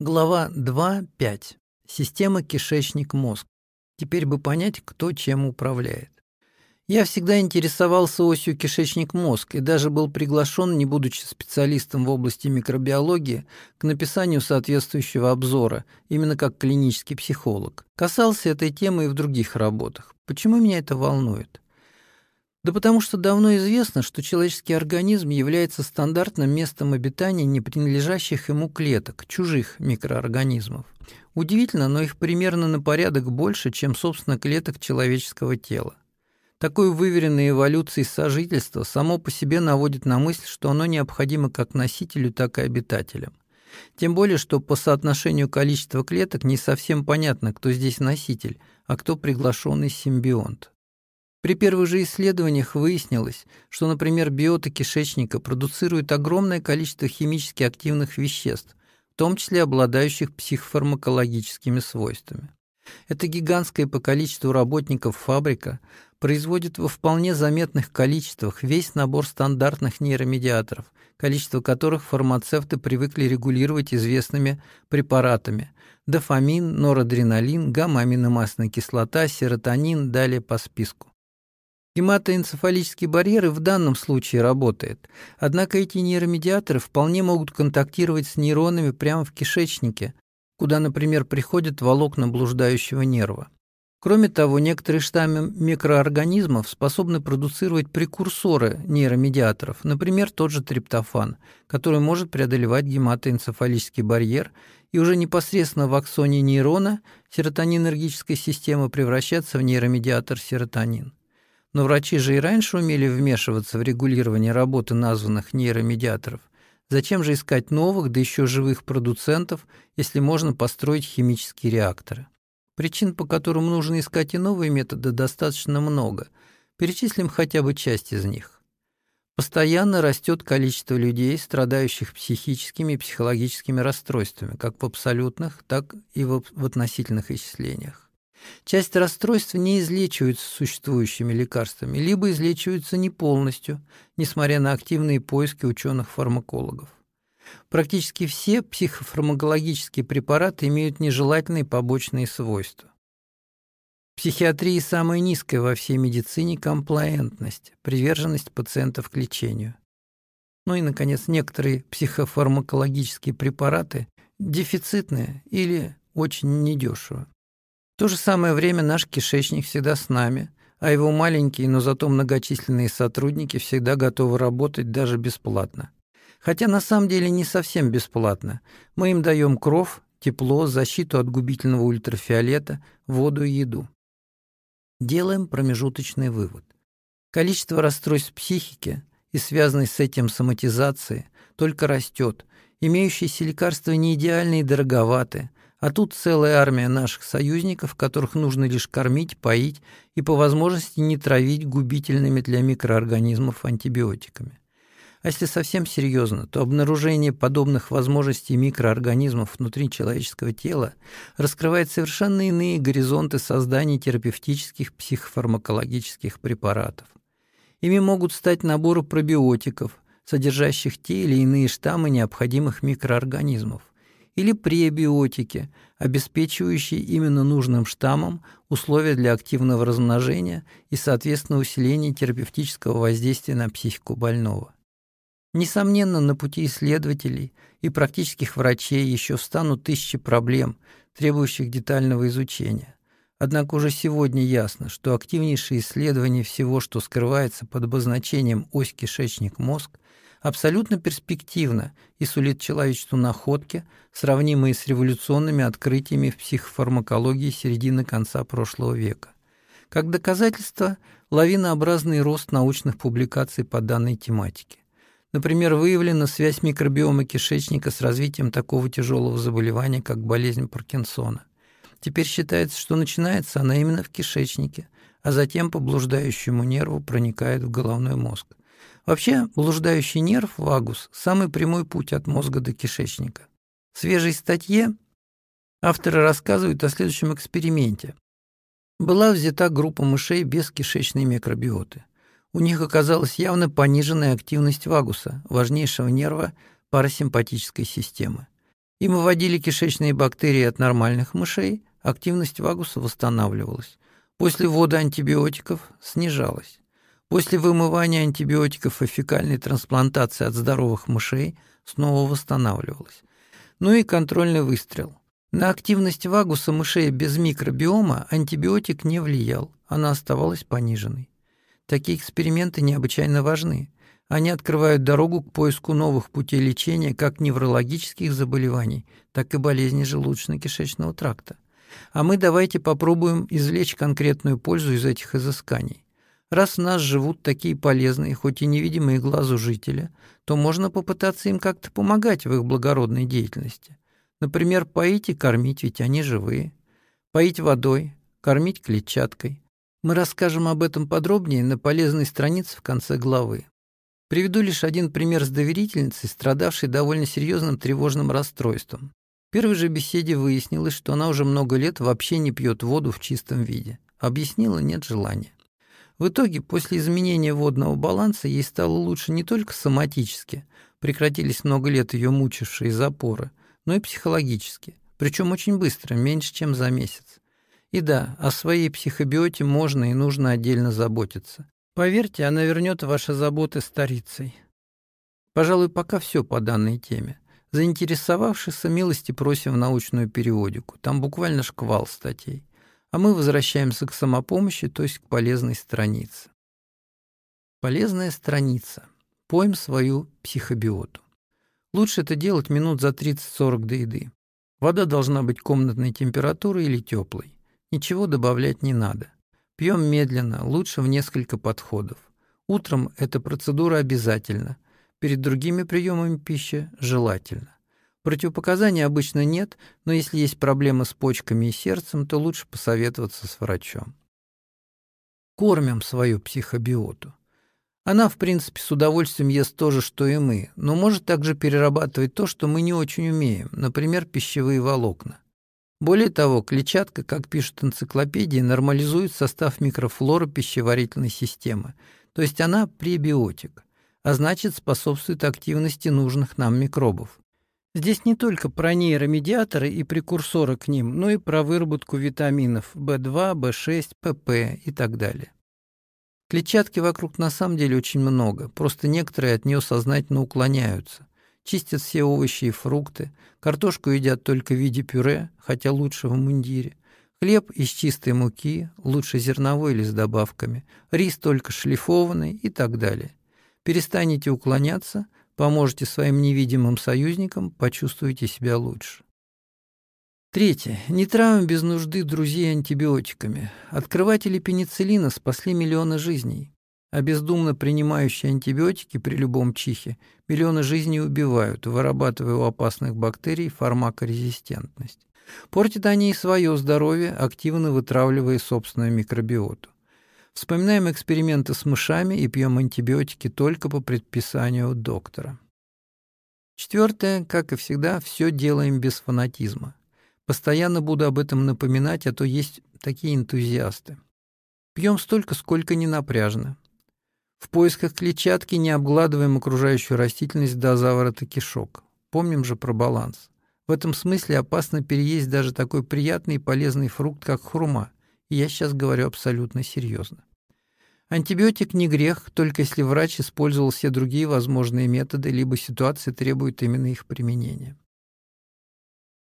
Глава 2.5. Система кишечник-мозг. Теперь бы понять, кто чем управляет. Я всегда интересовался осью кишечник-мозг и даже был приглашен, не будучи специалистом в области микробиологии, к написанию соответствующего обзора, именно как клинический психолог. Касался этой темы и в других работах. Почему меня это волнует? Да потому что давно известно, что человеческий организм является стандартным местом обитания не принадлежащих ему клеток, чужих микроорганизмов. Удивительно, но их примерно на порядок больше, чем, собственно, клеток человеческого тела. Такое выверенное эволюцией сожительство само по себе наводит на мысль, что оно необходимо как носителю, так и обитателям. Тем более, что по соотношению количества клеток не совсем понятно, кто здесь носитель, а кто приглашенный симбионт. При первых же исследованиях выяснилось, что, например, биоты кишечника продуцируют огромное количество химически активных веществ, в том числе обладающих психофармакологическими свойствами. Эта гигантская по количеству работников фабрика производит во вполне заметных количествах весь набор стандартных нейромедиаторов, количество которых фармацевты привыкли регулировать известными препаратами – дофамин, норадреналин, гамма-аминомастная кислота, серотонин, далее по списку. Гематоэнцефалический барьер и в данном случае работает. Однако эти нейромедиаторы вполне могут контактировать с нейронами прямо в кишечнике, куда, например, приходят волокна блуждающего нерва. Кроме того, некоторые штаммы микроорганизмов способны продуцировать прекурсоры нейромедиаторов, например, тот же триптофан, который может преодолевать гематоэнцефалический барьер и уже непосредственно в аксоне нейрона серотонинергической системы превращаться в нейромедиатор серотонин. Но врачи же и раньше умели вмешиваться в регулирование работы названных нейромедиаторов. Зачем же искать новых, да еще живых продуцентов, если можно построить химические реакторы? Причин, по которым нужно искать и новые методы, достаточно много. Перечислим хотя бы часть из них. Постоянно растет количество людей, страдающих психическими и психологическими расстройствами, как в абсолютных, так и в относительных исчислениях. Часть расстройств не излечиваются существующими лекарствами, либо излечиваются не полностью, несмотря на активные поиски ученых-фармакологов. Практически все психофармакологические препараты имеют нежелательные побочные свойства. В психиатрии самая низкая во всей медицине комплаентность, приверженность пациентов к лечению. Ну и, наконец, некоторые психофармакологические препараты дефицитные или очень недешево. То же самое время наш кишечник всегда с нами, а его маленькие, но зато многочисленные сотрудники всегда готовы работать даже бесплатно. Хотя на самом деле не совсем бесплатно. Мы им даем кровь, тепло, защиту от губительного ультрафиолета, воду и еду. Делаем промежуточный вывод. Количество расстройств психики и связанной с этим соматизации только растет. Имеющиеся лекарства не идеальны и дороговаты, а тут целая армия наших союзников, которых нужно лишь кормить, поить и по возможности не травить губительными для микроорганизмов антибиотиками. А если совсем серьезно, то обнаружение подобных возможностей микроорганизмов внутри человеческого тела раскрывает совершенно иные горизонты создания терапевтических психофармакологических препаратов. Ими могут стать наборы пробиотиков, содержащих те или иные штаммы необходимых микроорганизмов, или пребиотики, обеспечивающие именно нужным штаммам условия для активного размножения и, соответственно, усиления терапевтического воздействия на психику больного. Несомненно, на пути исследователей и практических врачей еще встанут тысячи проблем, требующих детального изучения. Однако уже сегодня ясно, что активнейшее исследование всего, что скрывается под обозначением ось кишечник-мозг, абсолютно перспективно и сулит человечеству находки, сравнимые с революционными открытиями в психофармакологии середины-конца прошлого века. Как доказательство – лавинообразный рост научных публикаций по данной тематике. Например, выявлена связь микробиома кишечника с развитием такого тяжелого заболевания, как болезнь Паркинсона. Теперь считается, что начинается она именно в кишечнике, а затем по блуждающему нерву проникает в головной мозг. Вообще, блуждающий нерв, вагус, самый прямой путь от мозга до кишечника. В свежей статье авторы рассказывают о следующем эксперименте. Была взята группа мышей без кишечной микробиоты. У них оказалась явно пониженная активность вагуса, важнейшего нерва парасимпатической системы. Им выводили кишечные бактерии от нормальных мышей, активность вагуса восстанавливалась. После ввода антибиотиков снижалась. После вымывания антибиотиков и фекальной трансплантации от здоровых мышей снова восстанавливалась. Ну и контрольный выстрел. На активность вагуса мышей без микробиома антибиотик не влиял, она оставалась пониженной. Такие эксперименты необычайно важны. Они открывают дорогу к поиску новых путей лечения как неврологических заболеваний, так и болезней желудочно-кишечного тракта. А мы давайте попробуем извлечь конкретную пользу из этих изысканий. Раз в нас живут такие полезные, хоть и невидимые глазу жители, то можно попытаться им как-то помогать в их благородной деятельности. Например, поить и кормить, ведь они живые. Поить водой, кормить клетчаткой. Мы расскажем об этом подробнее на полезной странице в конце главы. Приведу лишь один пример с доверительницей, страдавшей довольно серьезным тревожным расстройством. В первой же беседе выяснилось, что она уже много лет вообще не пьет воду в чистом виде. Объяснила, нет желания. В итоге, после изменения водного баланса ей стало лучше не только соматически, прекратились много лет ее мучившие запоры, но и психологически, причем очень быстро, меньше, чем за месяц. И да, о своей психобиоте можно и нужно отдельно заботиться. Поверьте, она вернет ваши заботы старицей. Пожалуй, пока все по данной теме. Заинтересовавшихся милости просим в научную периодику. Там буквально шквал статей. А мы возвращаемся к самопомощи, то есть к полезной странице. Полезная страница. Поем свою психобиоту. Лучше это делать минут за 30-40 до еды. Вода должна быть комнатной температуры или теплой. Ничего добавлять не надо. Пьем медленно, лучше в несколько подходов. Утром эта процедура обязательна. Перед другими приемами пищи желательно. Противопоказаний обычно нет, но если есть проблемы с почками и сердцем, то лучше посоветоваться с врачом. Кормим свою психобиоту. Она, в принципе, с удовольствием ест то же, что и мы, но может также перерабатывать то, что мы не очень умеем, например, пищевые волокна. Более того, клетчатка, как пишут энциклопедии, нормализует состав микрофлоры пищеварительной системы, то есть она пребиотик, а значит способствует активности нужных нам микробов. Здесь не только про нейромедиаторы и прекурсоры к ним, но и про выработку витаминов В2, В6, ПП и так далее. Клетчатки вокруг на самом деле очень много, просто некоторые от нее сознательно уклоняются. Чистят все овощи и фрукты, картошку едят только в виде пюре, хотя лучше в мундире. Хлеб из чистой муки, лучше зерновой или с добавками, рис только шлифованный и так далее. Перестанете уклоняться – Поможете своим невидимым союзникам, почувствуете себя лучше. Третье. Не травим без нужды друзей антибиотиками. Открыватели пенициллина спасли миллионы жизней, а бездумно принимающие антибиотики при любом чихе миллионы жизней убивают, вырабатывая у опасных бактерий фармакорезистентность. Портят они и свое здоровье, активно вытравливая собственную микробиоту. Вспоминаем эксперименты с мышами и пьем антибиотики только по предписанию доктора. Четвертое, как и всегда, все делаем без фанатизма. Постоянно буду об этом напоминать, а то есть такие энтузиасты. Пьем столько, сколько не напряжно. В поисках клетчатки не обгладываем окружающую растительность до заворота кишок. Помним же про баланс. В этом смысле опасно переесть даже такой приятный и полезный фрукт, как хурма. Я сейчас говорю абсолютно серьезно. Антибиотик не грех, только если врач использовал все другие возможные методы, либо ситуация требует именно их применения.